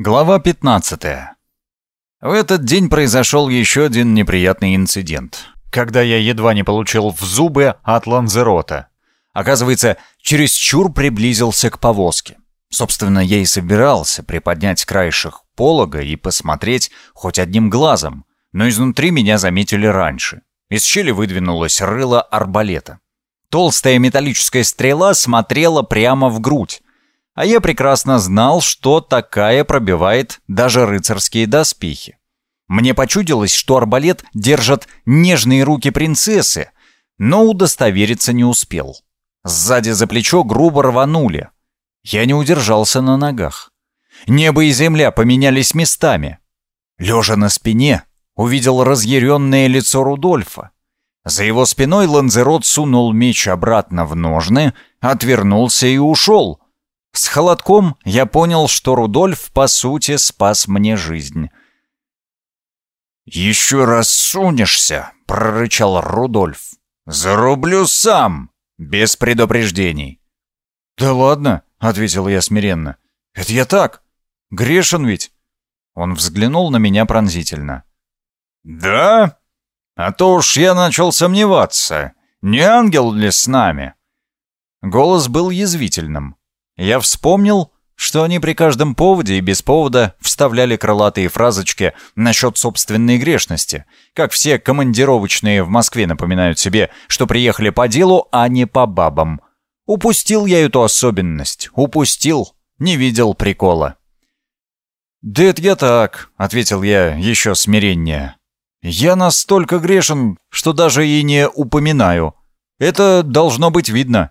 Глава 15. В этот день произошел еще один неприятный инцидент, когда я едва не получил в зубы от Ланзерота. Оказывается, чересчур приблизился к повозке. Собственно, я и собирался приподнять краешек полога и посмотреть хоть одним глазом, но изнутри меня заметили раньше. Из щели выдвинулось рыло арбалета. Толстая металлическая стрела смотрела прямо в грудь, а я прекрасно знал, что такая пробивает даже рыцарские доспехи. Мне почудилось, что арбалет держат нежные руки принцессы, но удостовериться не успел. Сзади за плечо грубо рванули. Я не удержался на ногах. Небо и земля поменялись местами. Лежа на спине, увидел разъяренное лицо Рудольфа. За его спиной Ланзерот сунул меч обратно в ножны, отвернулся и ушел — с холодком я понял, что Рудольф, по сути, спас мне жизнь. «Еще раз сунешься!» — прорычал Рудольф. «Зарублю сам, без предупреждений». «Да ладно», — ответил я смиренно. «Это я так. Грешен ведь». Он взглянул на меня пронзительно. «Да? А то уж я начал сомневаться. Не ангел ли с нами?» Голос был язвительным. Я вспомнил, что они при каждом поводе и без повода вставляли крылатые фразочки насчет собственной грешности, как все командировочные в Москве напоминают себе, что приехали по делу, а не по бабам. Упустил я эту особенность, упустил, не видел прикола. «Да это я так», — ответил я еще смиреннее. «Я настолько грешен, что даже и не упоминаю. Это должно быть видно».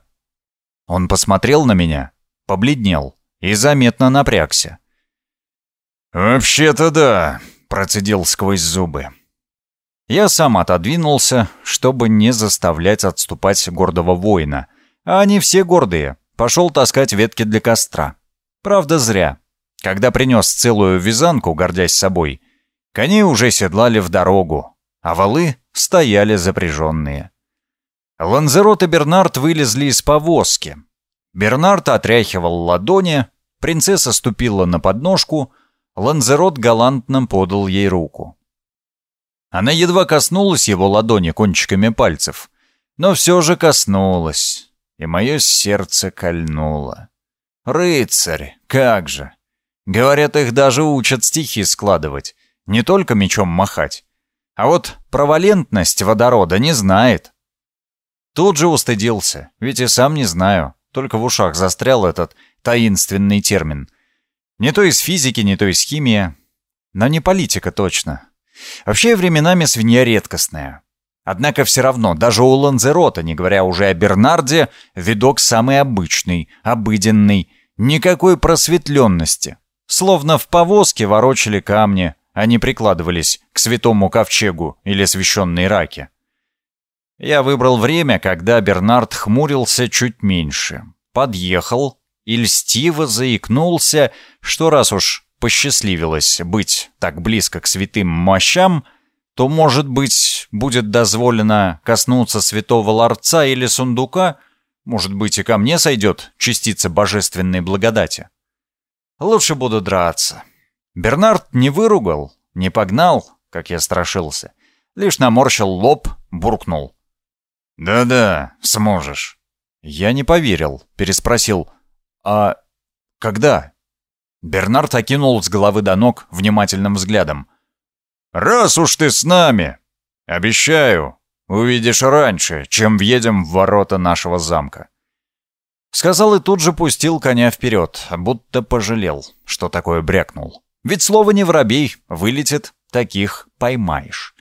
Он посмотрел на меня, побледнел и заметно напрягся. «Вообще-то да», — процедил сквозь зубы. Я сам отодвинулся, чтобы не заставлять отступать гордого воина. А они все гордые. Пошел таскать ветки для костра. Правда, зря. Когда принес целую вязанку, гордясь собой, коней уже седлали в дорогу, а валы стояли запряженные. Ланзерот и Бернард вылезли из повозки, Бернард отряхивал ладони, принцесса ступила на подножку, Ланзерот галантно подал ей руку. Она едва коснулась его ладони кончиками пальцев, но все же коснулась, и мое сердце кольнуло. «Рыцарь, как же!» Говорят, их даже учат стихи складывать, не только мечом махать. А вот провалентность водорода не знает. Тут же устыдился, ведь и сам не знаю. Только в ушах застрял этот таинственный термин. Не то из физики, не то из химии. Но не политика точно. Вообще временами свинья редкостная. Однако все равно, даже у Ланзерота, не говоря уже о Бернарде, видок самый обычный, обыденный, никакой просветленности. Словно в повозке ворочали камни, а не прикладывались к святому ковчегу или священной раке. Я выбрал время, когда Бернард хмурился чуть меньше. Подъехал и льстиво заикнулся, что раз уж посчастливилось быть так близко к святым мощам, то, может быть, будет дозволено коснуться святого ларца или сундука, может быть, и ко мне сойдет частица божественной благодати. Лучше буду драться. Бернард не выругал, не погнал, как я страшился, лишь наморщил лоб, буркнул. «Да-да, сможешь». Я не поверил, переспросил. «А когда?» Бернард окинул с головы до ног внимательным взглядом. «Раз уж ты с нами, обещаю, увидишь раньше, чем въедем в ворота нашего замка». Сказал и тут же пустил коня вперед, будто пожалел, что такое брякнул. Ведь слово не воробей, вылетит, таких поймаешь.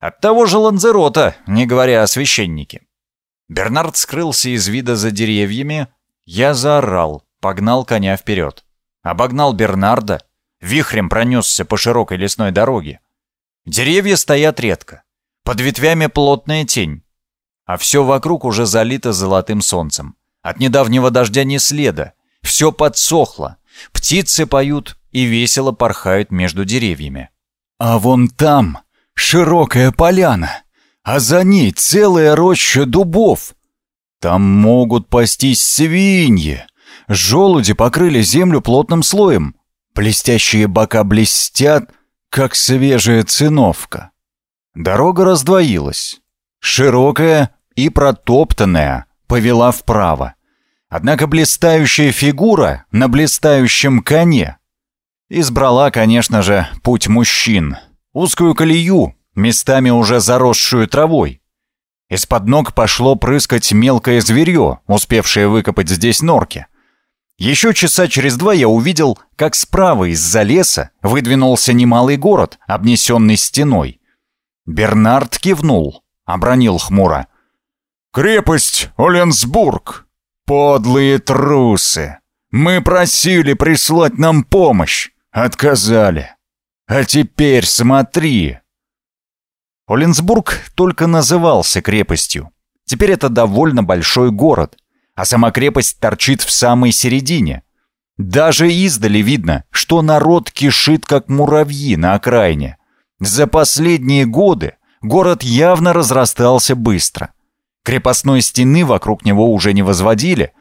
От того же Ланзерота, не говоря о священнике. Бернард скрылся из вида за деревьями. Я заорал, погнал коня вперед. Обогнал Бернарда, вихрем пронесся по широкой лесной дороге. Деревья стоят редко. Под ветвями плотная тень. А все вокруг уже залито золотым солнцем. От недавнего дождя ни следа. Все подсохло. Птицы поют и весело порхают между деревьями. А вон там широкая поляна, а за ней целая роща дубов. Там могут пастись свиньи. Желуди покрыли землю плотным слоем. Блестящие бока блестят, как свежая циновка. Дорога раздвоилась. Широкая и протоптанная повела вправо. Однако блистающая фигура на блистающем коне избрала, конечно же, путь мужчин. Узкую колею, местами уже заросшую травой. Из-под ног пошло прыскать мелкое зверье, успевшее выкопать здесь норки. Еще часа через два я увидел, как справа из-за леса выдвинулся немалый город, обнесенный стеной. Бернард кивнул, обронил хмуро. «Крепость Оленсбург! Подлые трусы! Мы просили прислать нам помощь, отказали. А теперь смотри!» Оленсбург только назывался крепостью. Теперь это довольно большой город, а сама крепость торчит в самой середине. Даже издали видно, что народ кишит, как муравьи на окраине. За последние годы город явно разрастался быстро. Крепостной стены вокруг него уже не возводили,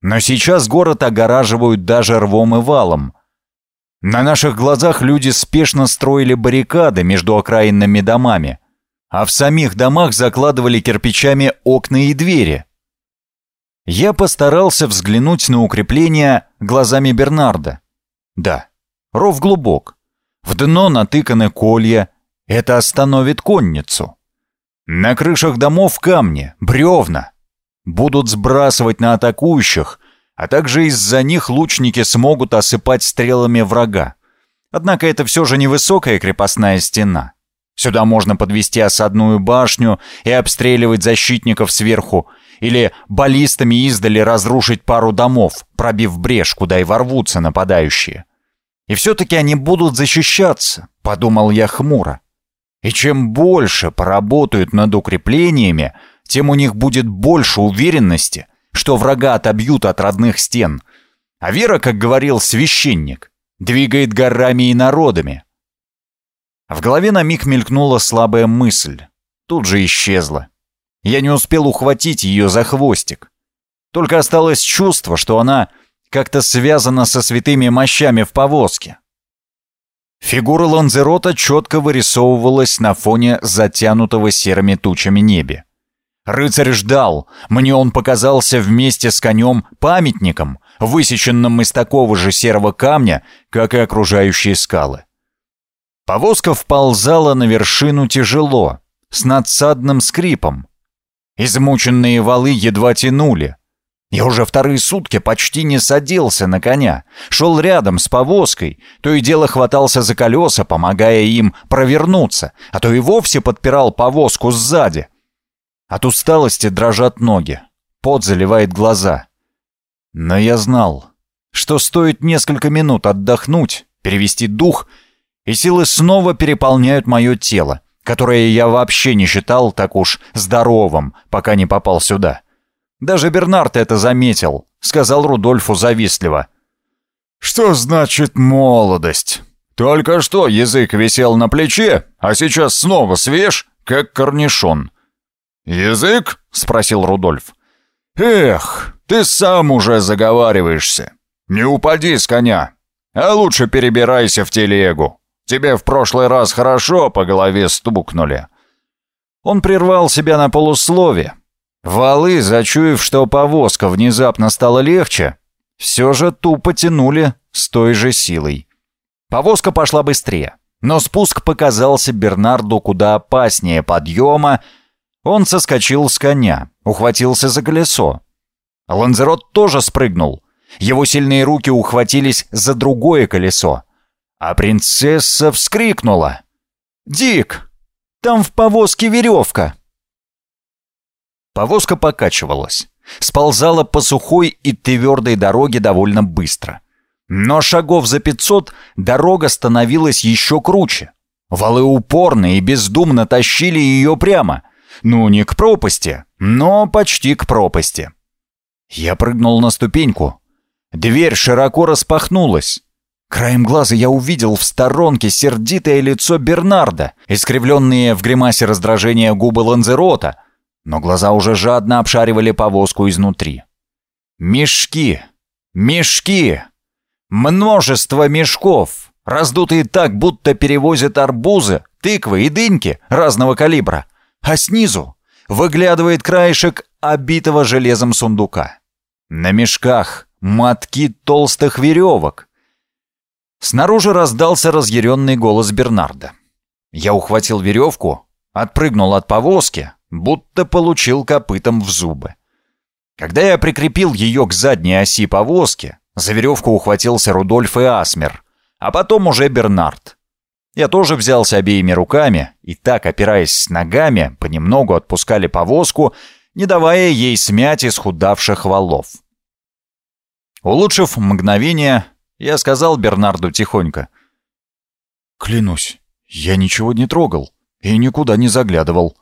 но сейчас город огораживают даже рвом и валом. На наших глазах люди спешно строили баррикады между окраинными домами, а в самих домах закладывали кирпичами окна и двери. Я постарался взглянуть на укрепление глазами Бернарда. Да, ров глубок. В дно натыканы колья. Это остановит конницу. На крышах домов камни, бревна. Будут сбрасывать на атакующих, а также из-за них лучники смогут осыпать стрелами врага. Однако это все же невысокая крепостная стена. Сюда можно подвести осадную башню и обстреливать защитников сверху, или баллистами издали разрушить пару домов, пробив брешь, куда и ворвутся нападающие. И все-таки они будут защищаться, подумал я хмуро. И чем больше поработают над укреплениями, тем у них будет больше уверенности, что врага отобьют от родных стен. А вера, как говорил священник, двигает горами и народами, в голове на миг мелькнула слабая мысль. Тут же исчезла. Я не успел ухватить ее за хвостик. Только осталось чувство, что она как-то связана со святыми мощами в повозке. Фигура Ланзерота четко вырисовывалась на фоне затянутого серыми тучами небе. Рыцарь ждал, мне он показался вместе с конем памятником, высеченным из такого же серого камня, как и окружающие скалы. Повозка вползала на вершину тяжело, с надсадным скрипом. Измученные валы едва тянули. Я уже вторые сутки почти не садился на коня, шел рядом с повозкой, то и дело хватался за колеса, помогая им провернуться, а то и вовсе подпирал повозку сзади. От усталости дрожат ноги, пот заливает глаза. Но я знал, что стоит несколько минут отдохнуть, перевести дух — и силы снова переполняют мое тело, которое я вообще не считал так уж здоровым, пока не попал сюда. Даже Бернард это заметил, сказал Рудольфу завистливо. «Что значит молодость? Только что язык висел на плече, а сейчас снова свеж, как корнишон». «Язык?» — спросил Рудольф. «Эх, ты сам уже заговариваешься. Не упади с коня, а лучше перебирайся в телегу. Тебе в прошлый раз хорошо по голове стукнули». Он прервал себя на полуслове. Валы, зачуяв, что повозка внезапно стала легче, все же тупо тянули с той же силой. Повозка пошла быстрее, но спуск показался Бернарду куда опаснее подъема. Он соскочил с коня, ухватился за колесо. Ланзерот тоже спрыгнул. Его сильные руки ухватились за другое колесо а принцесса вскрикнула. «Дик, там в повозке веревка!» Повозка покачивалась, сползала по сухой и твердой дороге довольно быстро. Но шагов за пятьсот дорога становилась еще круче. Валы упорно и бездумно тащили ее прямо. Ну, не к пропасти, но почти к пропасти. Я прыгнул на ступеньку. Дверь широко распахнулась. Краем глаза я увидел в сторонке сердитое лицо Бернарда, искривленные в гримасе раздражения губы Ланзерота, но глаза уже жадно обшаривали повозку изнутри. «Мешки! Мешки!» Множество мешков, раздутые так, будто перевозят арбузы, тыквы и дыньки разного калибра. А снизу выглядывает краешек обитого железом сундука. На мешках мотки толстых веревок. Снаружи раздался разъяренный голос Бернарда. Я ухватил веревку, отпрыгнул от повозки, будто получил копытом в зубы. Когда я прикрепил ее к задней оси повозки, за веревку ухватился Рудольф и Асмер, а потом уже Бернард. Я тоже взялся обеими руками и так, опираясь ногами, понемногу отпускали повозку, не давая ей смять исхудавших валов. Улучшив мгновение, я сказал Бернарду тихонько. «Клянусь, я ничего не трогал и никуда не заглядывал».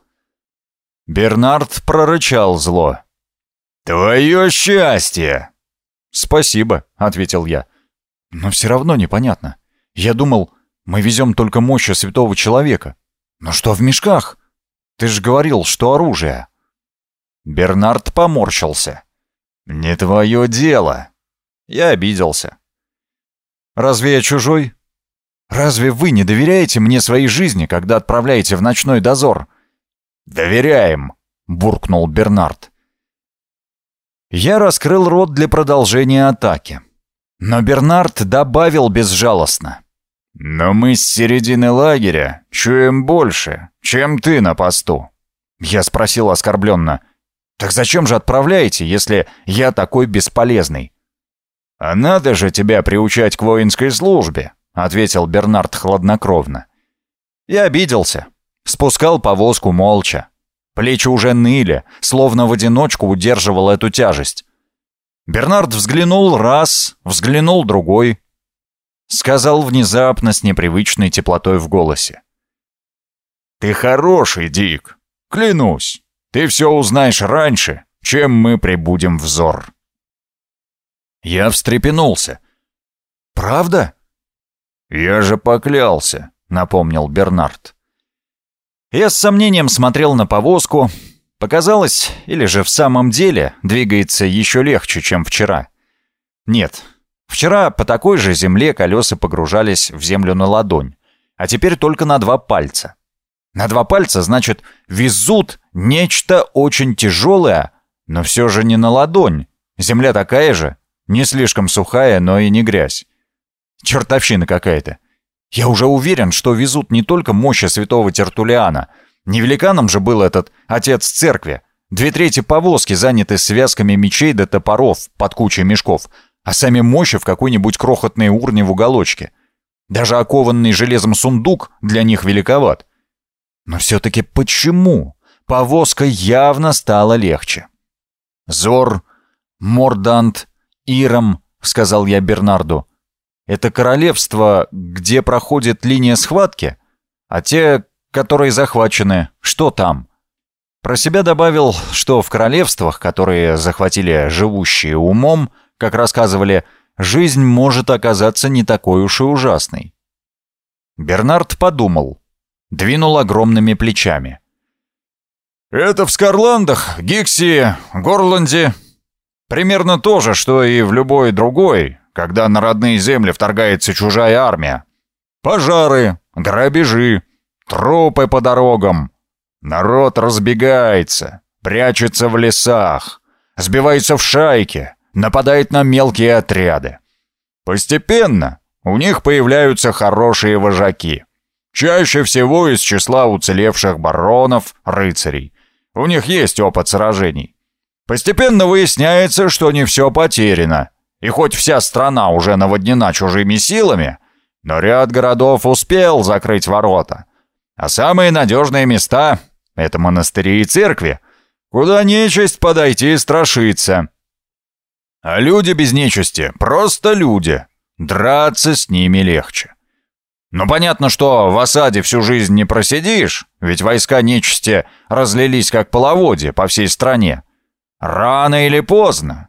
Бернард прорычал зло. «Твое счастье!» «Спасибо», — ответил я. «Но все равно непонятно. Я думал, мы везем только мощи святого человека. Но что в мешках? Ты же говорил, что оружие». Бернард поморщился. «Не твое дело». Я обиделся. «Разве я чужой? Разве вы не доверяете мне своей жизни, когда отправляете в ночной дозор?» «Доверяем», — буркнул Бернард. Я раскрыл рот для продолжения атаки. Но Бернард добавил безжалостно. «Но мы с середины лагеря чуем больше, чем ты на посту». Я спросил оскорбленно. «Так зачем же отправляете, если я такой бесполезный?» «А надо же тебя приучать к воинской службе», — ответил Бернард хладнокровно. Я обиделся. Спускал повозку молча. Плечи уже ныли, словно в одиночку удерживал эту тяжесть. Бернард взглянул раз, взглянул другой. Сказал внезапно с непривычной теплотой в голосе. «Ты хороший, Дик. Клянусь, ты все узнаешь раньше, чем мы прибудем в Зор». Я встрепенулся. «Правда?» «Я же поклялся», — напомнил Бернард. Я с сомнением смотрел на повозку. Показалось, или же в самом деле двигается еще легче, чем вчера. Нет, вчера по такой же земле колеса погружались в землю на ладонь, а теперь только на два пальца. На два пальца, значит, везут нечто очень тяжелое, но все же не на ладонь. Земля такая же, не слишком сухая, но и не грязь. Чертовщина какая-то. Я уже уверен, что везут не только мощи святого Тертулиана. Не великаном же был этот отец церкви. Две трети повозки заняты связками мечей до топоров под кучей мешков, а сами мощи в какой-нибудь крохотной урне в уголочке. Даже окованный железом сундук для них великоват. Но все-таки почему? Повозка явно стала легче. «Зор, Мордант, Ирам», — сказал я Бернарду, это королевство, где проходит линия схватки? А те, которые захвачены, что там? Про себя добавил, что в королевствах, которые захватили живущие умом, как рассказывали, жизнь может оказаться не такой уж и ужасной. Бернард подумал, двинул огромными плечами. «Это в Скарландах, Гикси, Горланде. Примерно то же, что и в любой другой, когда на родные земли вторгается чужая армия. Пожары, грабежи, трупы по дорогам. Народ разбегается, прячется в лесах, сбивается в шайки, нападает на мелкие отряды. Постепенно у них появляются хорошие вожаки. Чаще всего из числа уцелевших баронов, рыцарей. У них есть опыт сражений. Постепенно выясняется, что не все потеряно, и хоть вся страна уже наводнена чужими силами, но ряд городов успел закрыть ворота. А самые надежные места — это монастыри и церкви, куда нечисть подойти и страшиться. А люди без нечисти — просто люди. Драться с ними легче. Ну, понятно, что в осаде всю жизнь не просидишь, ведь войска нечисти разлились как половодье по всей стране. Рано или поздно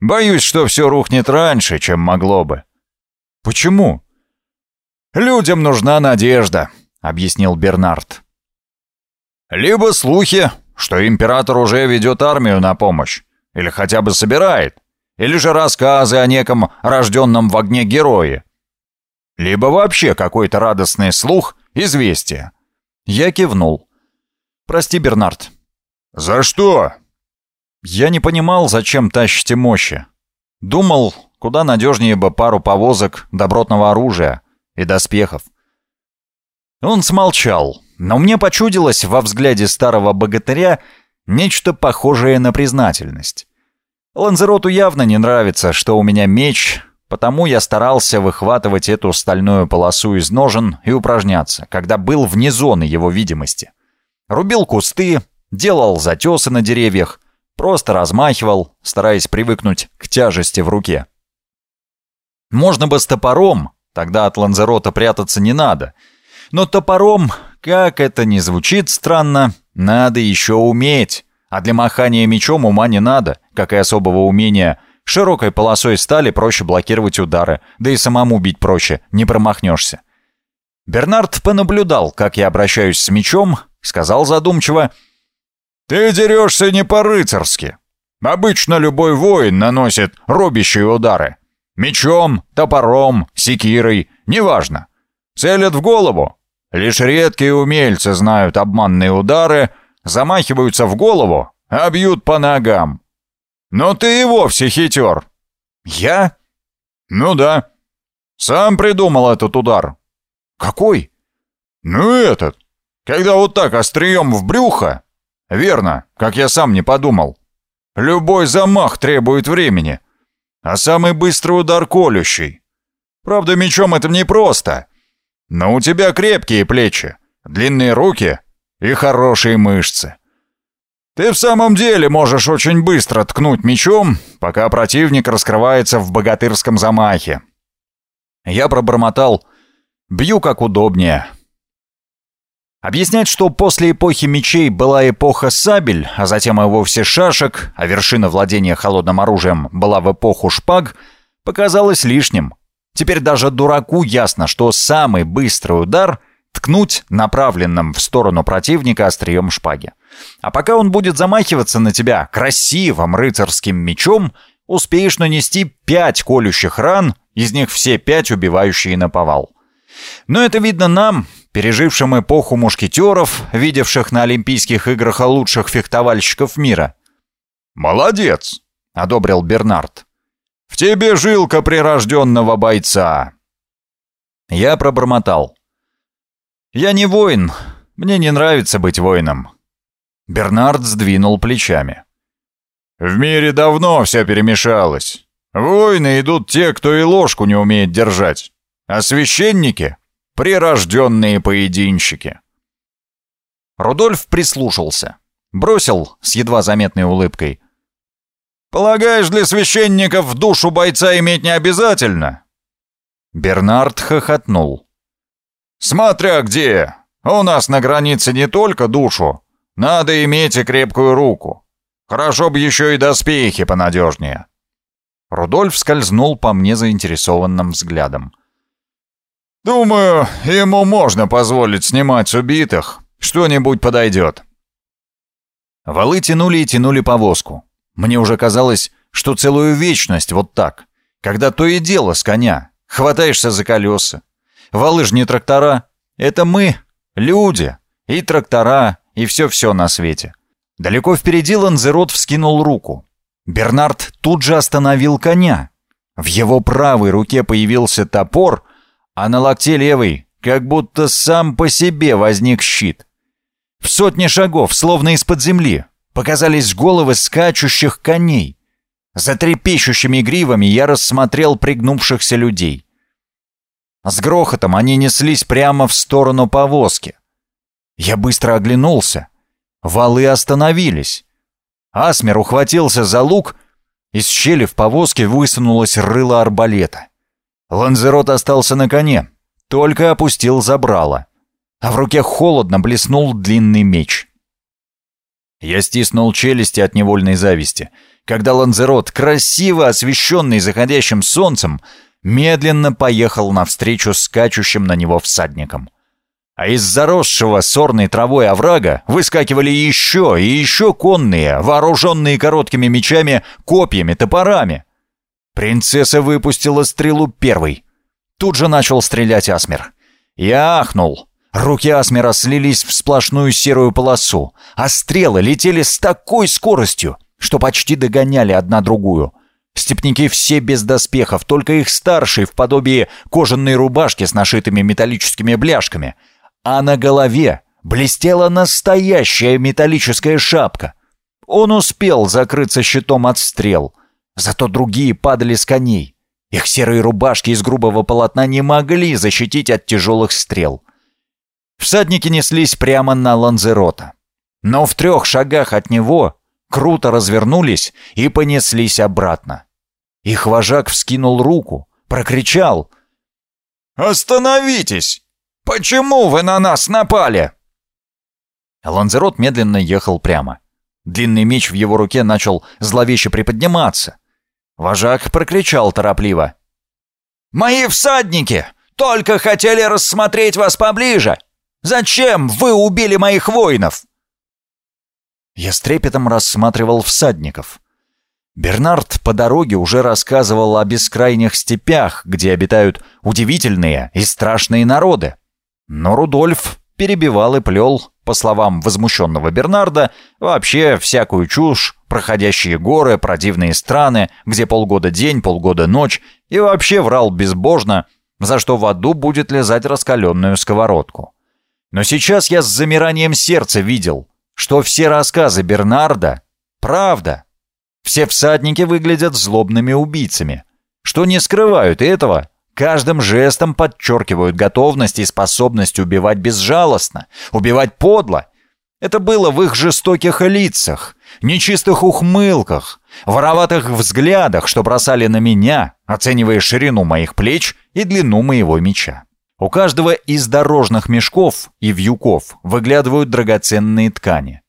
Боюсь, что все рухнет раньше, чем могло бы. Почему? Людям нужна надежда, объяснил Бернард. Либо слухи, что император уже ведет армию на помощь, или хотя бы собирает, Или же рассказы о неком рожденном в огне герое? Либо вообще какой-то радостный слух, известие. Я кивнул. «Прости, Бернард». «За что?» Я не понимал, зачем тащите мощи. Думал, куда надежнее бы пару повозок добротного оружия и доспехов. Он смолчал, но мне почудилось во взгляде старого богатыря нечто похожее на признательность. Ланзероту явно не нравится, что у меня меч, потому я старался выхватывать эту стальную полосу из ножен и упражняться, когда был вне зоны его видимости. Рубил кусты, делал затесы на деревьях, просто размахивал, стараясь привыкнуть к тяжести в руке. Можно бы с топором, тогда от Ланзерота прятаться не надо — но топором, как это ни звучит странно, надо еще уметь. А для махания мечом ума не надо, как и особого умения. Широкой полосой стали проще блокировать удары, да и самому бить проще, не промахнешься. Бернард понаблюдал, как я обращаюсь с мечом, сказал задумчиво, «Ты дерешься не по-рыцарски. Обычно любой воин наносит рубящие удары. Мечом, топором, секирой, неважно. Целят в голову, Лишь редкие умельцы знают обманные удары, замахиваются в голову, а бьют по ногам. Но ты и вовсе хитер. Я? Ну да. Сам придумал этот удар. Какой? Ну этот. Когда вот так острием в брюхо. Верно, как я сам не подумал. Любой замах требует времени. А самый быстрый удар колющий. Правда, мечом это непросто. Но у тебя крепкие плечи, длинные руки и хорошие мышцы. Ты в самом деле можешь очень быстро ткнуть мечом, пока противник раскрывается в богатырском замахе. Я пробормотал «бью как удобнее». Объяснять, что после эпохи мечей была эпоха сабель, а затем и вовсе шашек, а вершина владения холодным оружием была в эпоху шпаг, показалось лишним. Теперь даже дураку ясно, что самый быстрый удар — ткнуть направленным в сторону противника острием шпаги. А пока он будет замахиваться на тебя красивым рыцарским мечом, успеешь нанести пять колющих ран, из них все пять убивающие на повал. Но это видно нам, пережившим эпоху мушкетеров, видевших на Олимпийских играх лучших фехтовальщиков мира. «Молодец!» — одобрил Бернард. В тебе жилка прирожденного бойца!» Я пробормотал. «Я не воин. Мне не нравится быть воином». Бернард сдвинул плечами. «В мире давно все перемешалось. Воины идут те, кто и ложку не умеет держать. А священники — прирожденные поединщики». Рудольф прислушался. Бросил с едва заметной улыбкой. Полагаешь, для священников душу бойца иметь не обязательно?» Бернард хохотнул. «Смотря где. У нас на границе не только душу. Надо иметь и крепкую руку. Хорошо бы еще и доспехи понадежнее». Рудольф скользнул по мне заинтересованным взглядом. «Думаю, ему можно позволить снимать с убитых. Что-нибудь подойдет». Валы тянули и тянули повозку. Мне уже казалось, что целую вечность вот так, когда то и дело с коня, хватаешься за колеса. Валы ж не трактора, это мы, люди, и трактора, и все-все на свете. Далеко впереди Ланзерот вскинул руку. Бернард тут же остановил коня. В его правой руке появился топор, а на локте левой как будто сам по себе возник щит. В сотне шагов, словно из-под земли, показались головы скачущих коней. За трепещущими гривами я рассмотрел пригнувшихся людей. С грохотом они неслись прямо в сторону повозки. Я быстро оглянулся. Валы остановились. Асмер ухватился за лук, из щели в повозке высунулось рыло арбалета. Ланзерот остался на коне, только опустил забрало, а в руке холодно блеснул длинный меч. Я стиснул челюсти от невольной зависти, когда Ланзерот, красиво освещенный заходящим солнцем, медленно поехал навстречу скачущим на него всадникам. А из заросшего сорной травой оврага выскакивали еще и еще конные, вооруженные короткими мечами, копьями, топорами. Принцесса выпустила стрелу первой. Тут же начал стрелять Асмер. Я ахнул. Руки Асмера слились в сплошную серую полосу, а стрелы летели с такой скоростью, что почти догоняли одна другую. Степники все без доспехов, только их старший в подобии кожаной рубашки с нашитыми металлическими бляшками. А на голове блестела настоящая металлическая шапка. Он успел закрыться щитом от стрел, зато другие падали с коней. Их серые рубашки из грубого полотна не могли защитить от тяжелых стрел. Всадники неслись прямо на Ланзерота. Но в трех шагах от него круто развернулись и понеслись обратно. Их вожак вскинул руку, прокричал. «Остановитесь! Почему вы на нас напали?» Ланзерот медленно ехал прямо. Длинный меч в его руке начал зловеще приподниматься. Вожак прокричал торопливо. «Мои всадники! Только хотели рассмотреть вас поближе! Зачем вы убили моих воинов?» Я с трепетом рассматривал всадников. Бернард по дороге уже рассказывал о бескрайних степях, где обитают удивительные и страшные народы. Но Рудольф перебивал и плел, по словам возмущенного Бернарда, вообще всякую чушь, проходящие горы, продивные страны, где полгода день, полгода ночь, и вообще врал безбожно, за что в аду будет лизать раскаленную сковородку. Но сейчас я с замиранием сердца видел, что все рассказы Бернарда — правда. Все всадники выглядят злобными убийцами, что не скрывают этого, каждым жестом подчеркивают готовность и способность убивать безжалостно, убивать подло. Это было в их жестоких лицах, нечистых ухмылках, вороватых взглядах, что бросали на меня, оценивая ширину моих плеч и длину моего меча. У каждого из дорожных мешков и вьюков выглядывают драгоценные ткани.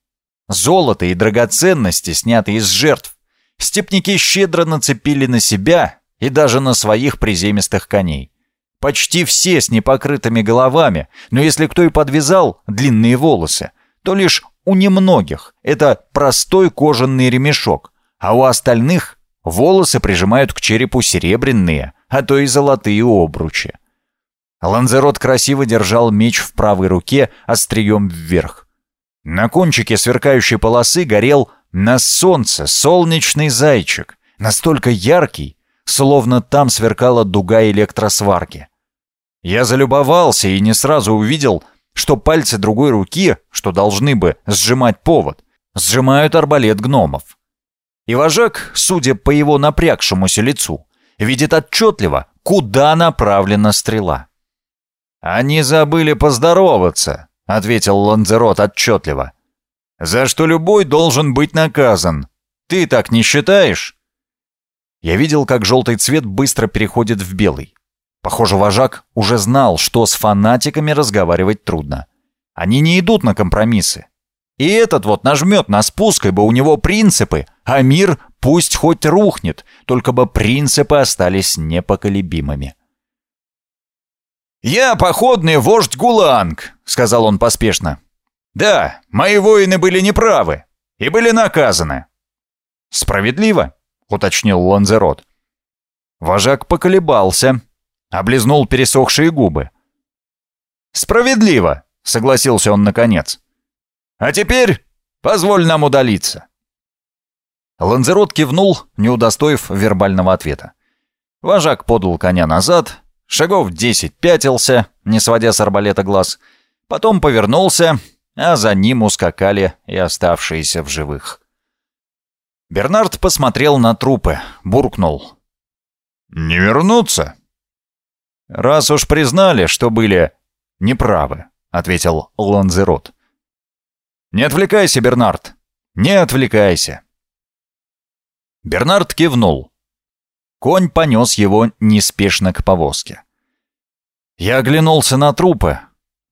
Золото и драгоценности, снятые из жертв, степники щедро нацепили на себя и даже на своих приземистых коней. Почти все с непокрытыми головами, но если кто и подвязал длинные волосы, то лишь у немногих это простой кожаный ремешок, а у остальных волосы прижимают к черепу серебряные, а то и золотые обручи. Ланзерот красиво держал меч в правой руке острием вверх. На кончике сверкающей полосы горел на солнце солнечный зайчик, настолько яркий, словно там сверкала дуга электросварки. Я залюбовался и не сразу увидел, что пальцы другой руки, что должны бы сжимать повод, сжимают арбалет гномов. И вожак, судя по его напрягшемуся лицу, видит отчетливо, куда направлена стрела. «Они забыли поздороваться», — ответил Ланзерот отчетливо. «За что любой должен быть наказан. Ты так не считаешь?» Я видел, как желтый цвет быстро переходит в белый. Похоже, вожак уже знал, что с фанатиками разговаривать трудно. Они не идут на компромиссы. И этот вот нажмет на спуск, ибо у него принципы, а мир пусть хоть рухнет, только бы принципы остались непоколебимыми. «Я походный вождь Гуланг», — сказал он поспешно. «Да, мои воины были неправы и были наказаны». «Справедливо», — уточнил Ланзерот. Вожак поколебался, облизнул пересохшие губы. «Справедливо», — согласился он наконец. «А теперь позволь нам удалиться». Ланзерот кивнул, не удостоив вербального ответа. Вожак подал коня назад, Шагов десять пятился, не сводя с арбалета глаз. Потом повернулся, а за ним ускакали и оставшиеся в живых. Бернард посмотрел на трупы, буркнул. «Не вернуться?» «Раз уж признали, что были неправы», — ответил Ланзерот. «Не отвлекайся, Бернард, не отвлекайся». Бернард кивнул. Конь понес его неспешно к повозке. Я оглянулся на трупы,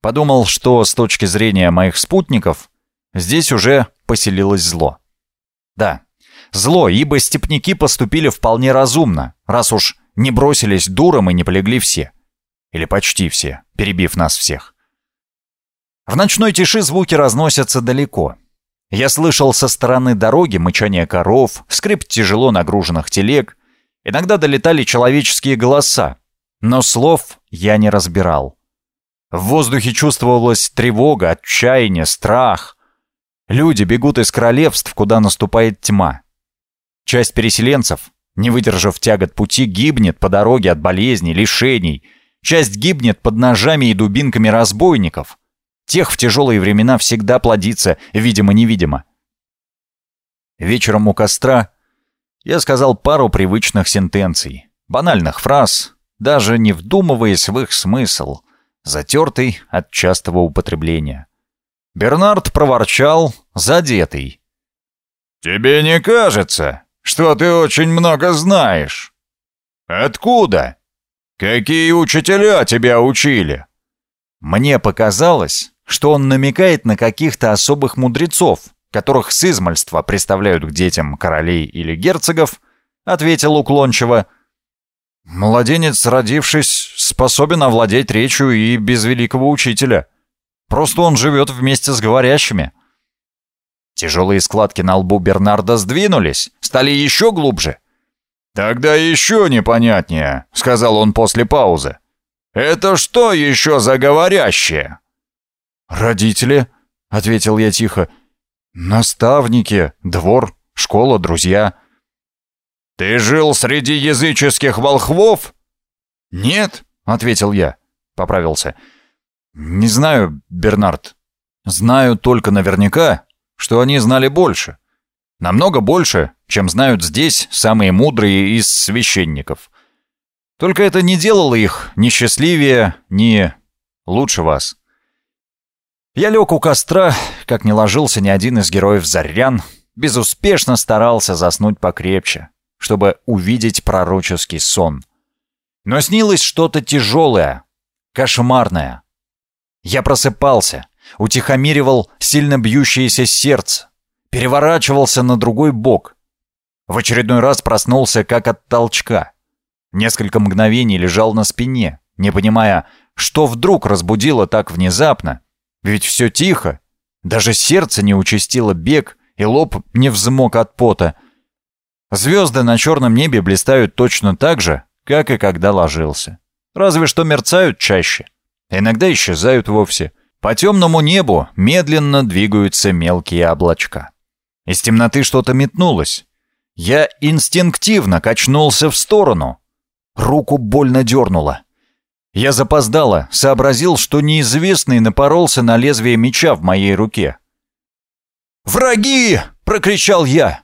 подумал, что с точки зрения моих спутников здесь уже поселилось зло. Да, зло, ибо степняки поступили вполне разумно, раз уж не бросились дуром и не полегли все. Или почти все, перебив нас всех. В ночной тиши звуки разносятся далеко. Я слышал со стороны дороги мычание коров, скрип тяжело нагруженных телег, Иногда долетали человеческие голоса, но слов я не разбирал. В воздухе чувствовалась тревога, отчаяние, страх. Люди бегут из королевств, куда наступает тьма. Часть переселенцев, не выдержав тягот пути, гибнет по дороге от болезней, лишений. Часть гибнет под ножами и дубинками разбойников. Тех в тяжелые времена всегда плодится, видимо-невидимо. Вечером у костра я сказал пару привычных сентенций, банальных фраз, даже не вдумываясь в их смысл, затертый от частого употребления. Бернард проворчал, задетый. «Тебе не кажется, что ты очень много знаешь? Откуда? Какие учителя тебя учили?» Мне показалось, что он намекает на каких-то особых мудрецов, которых с измальства представляют к детям королей или герцогов, ответил уклончиво. «Младенец, родившись, способен овладеть речью и без великого учителя. Просто он живет вместе с говорящими». Тяжелые складки на лбу Бернарда сдвинулись, стали еще глубже. «Тогда еще непонятнее», — сказал он после паузы. «Это что еще за говорящее?» «Родители», — ответил я тихо. «Наставники, двор, школа, друзья». «Ты жил среди языческих волхвов?» «Нет», — ответил я, поправился. «Не знаю, Бернард. Знаю только наверняка, что они знали больше. Намного больше, чем знают здесь самые мудрые из священников. Только это не делало их ни счастливее, ни лучше вас. Я лег у костра, как не ложился ни один из героев Зарян, безуспешно старался заснуть покрепче, чтобы увидеть пророческий сон. Но снилось что-то тяжелое, кошмарное. Я просыпался, утихомиривал сильно бьющееся сердце, переворачивался на другой бок. В очередной раз проснулся как от толчка. Несколько мгновений лежал на спине, не понимая, что вдруг разбудило так внезапно, ведь все тихо. Даже сердце не участило бег, и лоб не взмок от пота. Звезды на черном небе блистают точно так же, как и когда ложился. Разве что мерцают чаще. Иногда исчезают вовсе. По темному небу медленно двигаются мелкие облачка. Из темноты что-то метнулось. Я инстинктивно качнулся в сторону. Руку больно дернуло. Я запоздало, сообразил, что неизвестный напоролся на лезвие меча в моей руке. «Враги!» — прокричал я.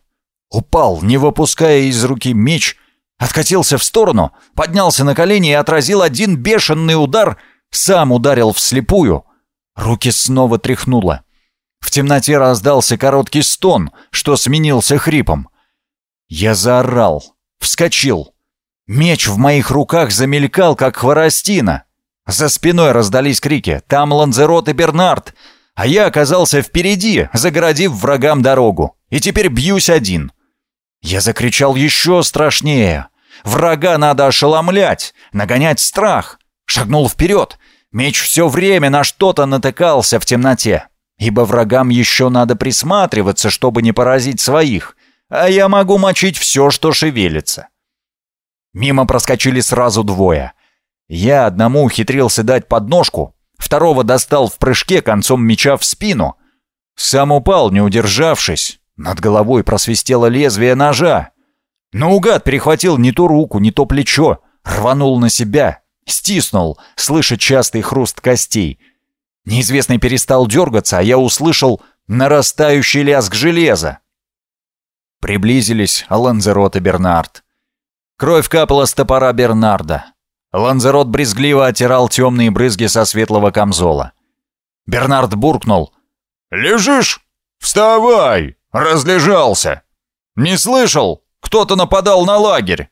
Упал, не выпуская из руки меч, откатился в сторону, поднялся на колени и отразил один бешеный удар, сам ударил вслепую. Руки снова тряхнуло. В темноте раздался короткий стон, что сменился хрипом. Я заорал, вскочил, Меч в моих руках замелькал, как хворостина. За спиной раздались крики «Там Ланзерот и Бернард!» А я оказался впереди, загородив врагам дорогу. И теперь бьюсь один. Я закричал еще страшнее. Врага надо ошеломлять, нагонять страх. Шагнул вперед. Меч все время на что-то натыкался в темноте. Ибо врагам еще надо присматриваться, чтобы не поразить своих. А я могу мочить все, что шевелится. Мимо проскочили сразу двое. Я одному ухитрился дать подножку, второго достал в прыжке концом меча в спину. Сам упал, не удержавшись. Над головой просвистело лезвие ножа. Наугад перехватил не то руку, не то плечо, рванул на себя, стиснул, слыша частый хруст костей. Неизвестный перестал дергаться, а я услышал нарастающий лязг железа. Приблизились Ланзерот и Бернард. Кровь капала с топора Бернарда. Ланзерот брезгливо оттирал темные брызги со светлого камзола. Бернард буркнул. «Лежишь? Вставай! Разлежался! Не слышал? Кто-то нападал на лагерь!»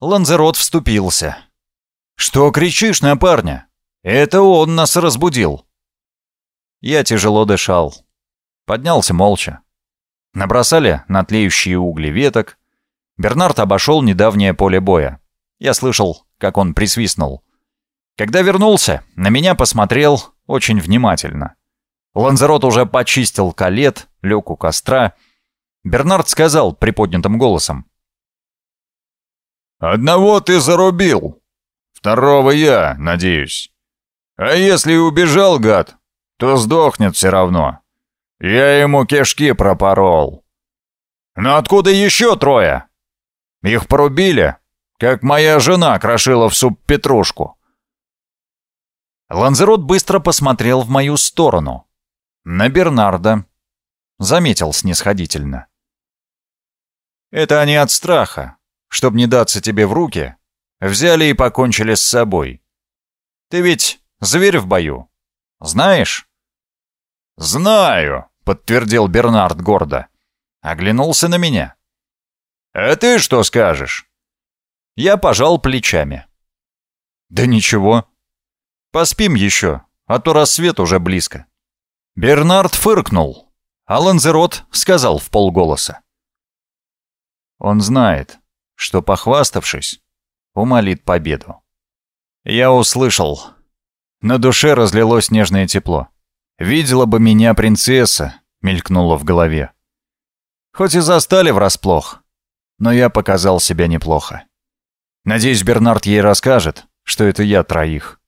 Ланзерот вступился. «Что кричишь на парня? Это он нас разбудил!» Я тяжело дышал. Поднялся молча. Набросали на тлеющие угли веток, Бернард обошел недавнее поле боя. Я слышал, как он присвистнул. Когда вернулся, на меня посмотрел очень внимательно. Ланзерот уже почистил калет, лег у костра. Бернард сказал приподнятым голосом. «Одного ты зарубил. Второго я, надеюсь. А если убежал, гад, то сдохнет все равно. Я ему кишки пропорол. Но откуда еще трое? Их порубили, как моя жена крошила в суп петрушку». Ланзерот быстро посмотрел в мою сторону. На Бернарда. Заметил снисходительно. «Это они от страха, чтобы не даться тебе в руки, взяли и покончили с собой. Ты ведь зверь в бою, знаешь?» «Знаю», — подтвердил Бернард гордо. Оглянулся на меня. «А ты что скажешь?» Я пожал плечами. «Да ничего. Поспим еще, а то рассвет уже близко». Бернард фыркнул, а Ланзерот сказал в полголоса. Он знает, что, похваставшись, умолит победу. Я услышал. На душе разлилось нежное тепло. «Видела бы меня принцесса», — мелькнуло в голове. Хоть и застали врасплох, но я показал себя неплохо. Надеюсь, Бернард ей расскажет, что это я троих